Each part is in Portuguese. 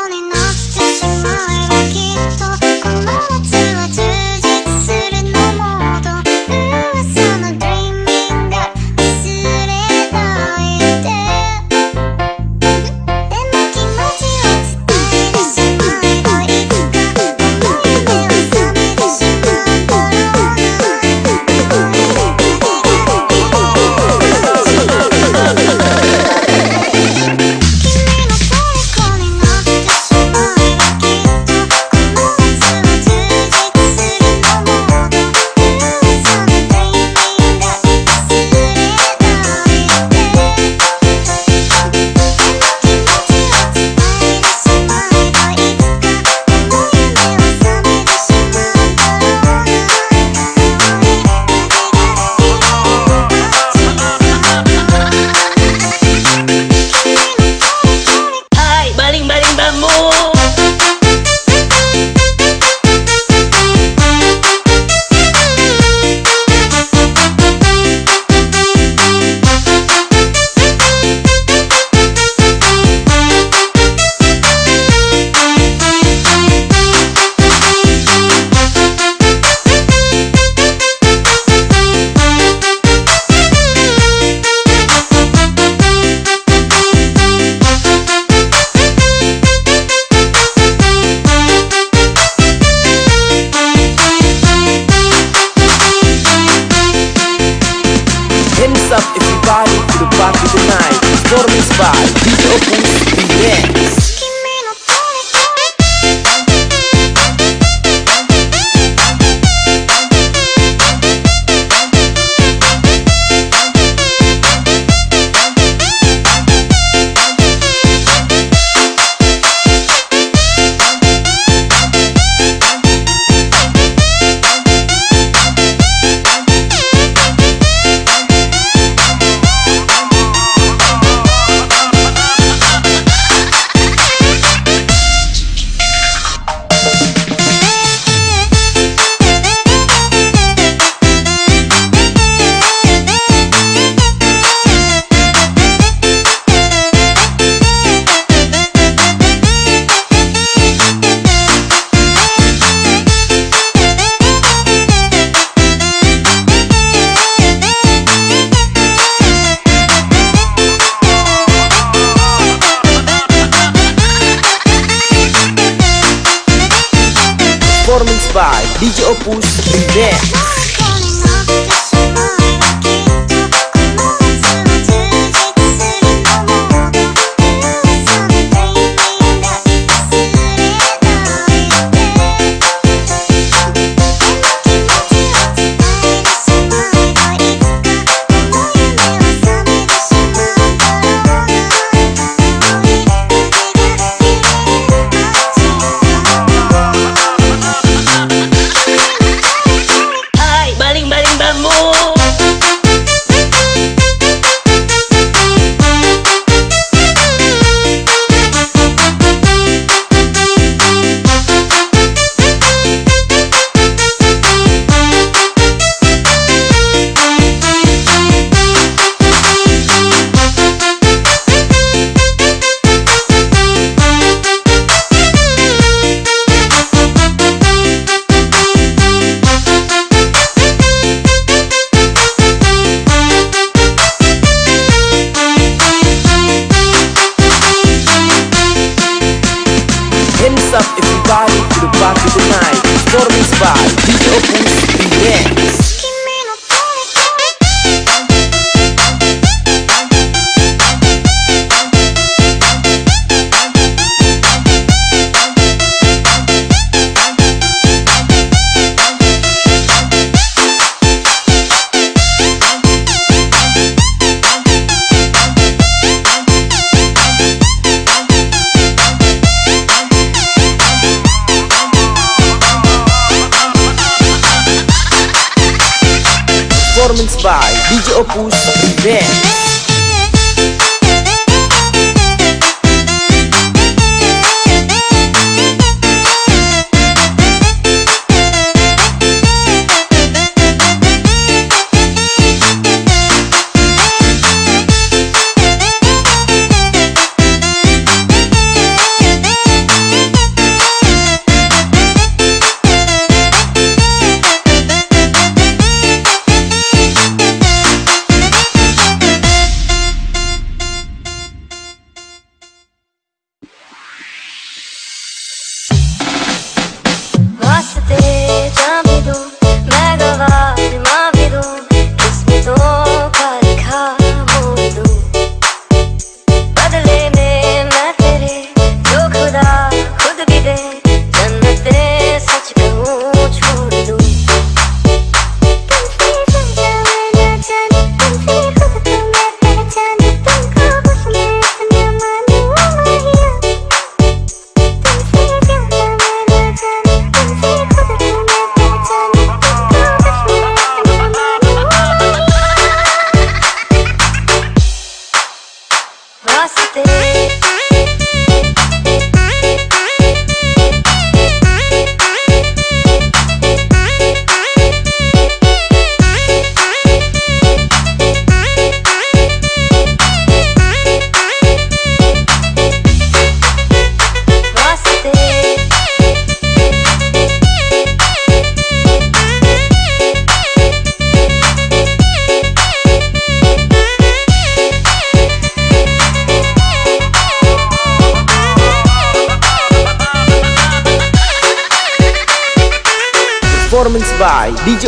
DJ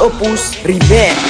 Opus Ribeiro.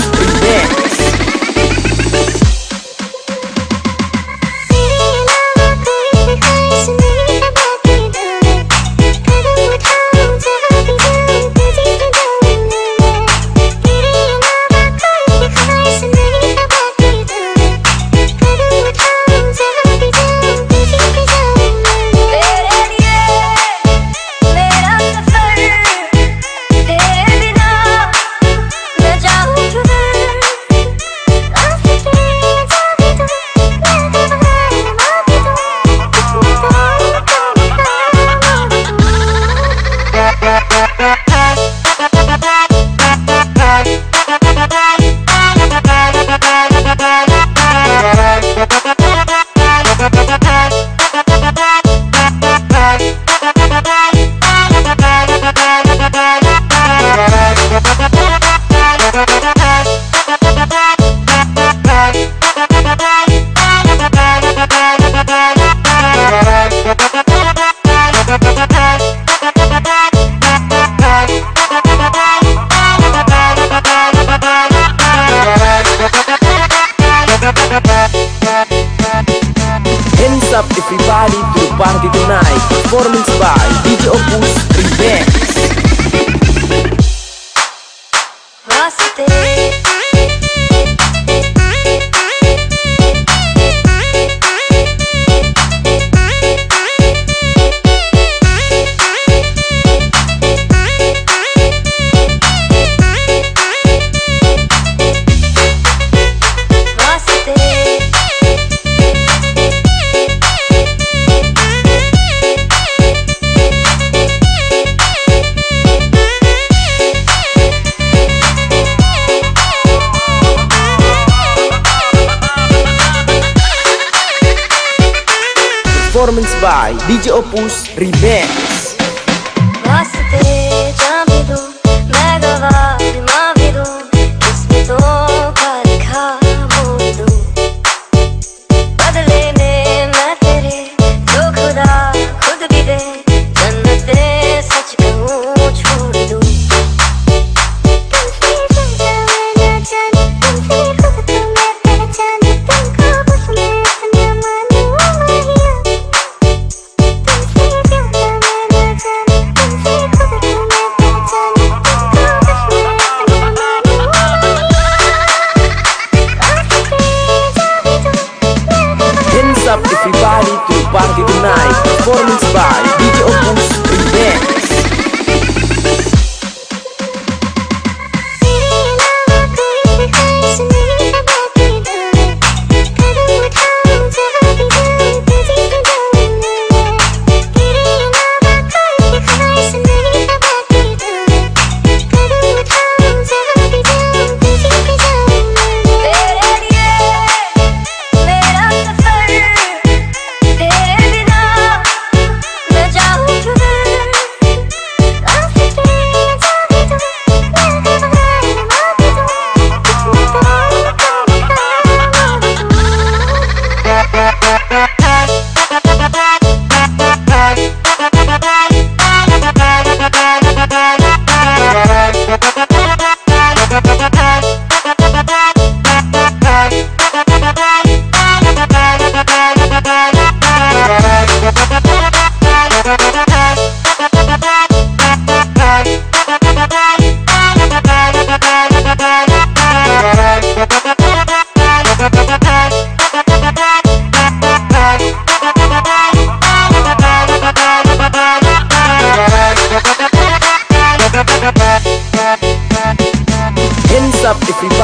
performance by DJ Opu by DJ Opus Remix.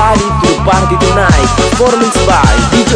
Party to party tonight. Performance by DJ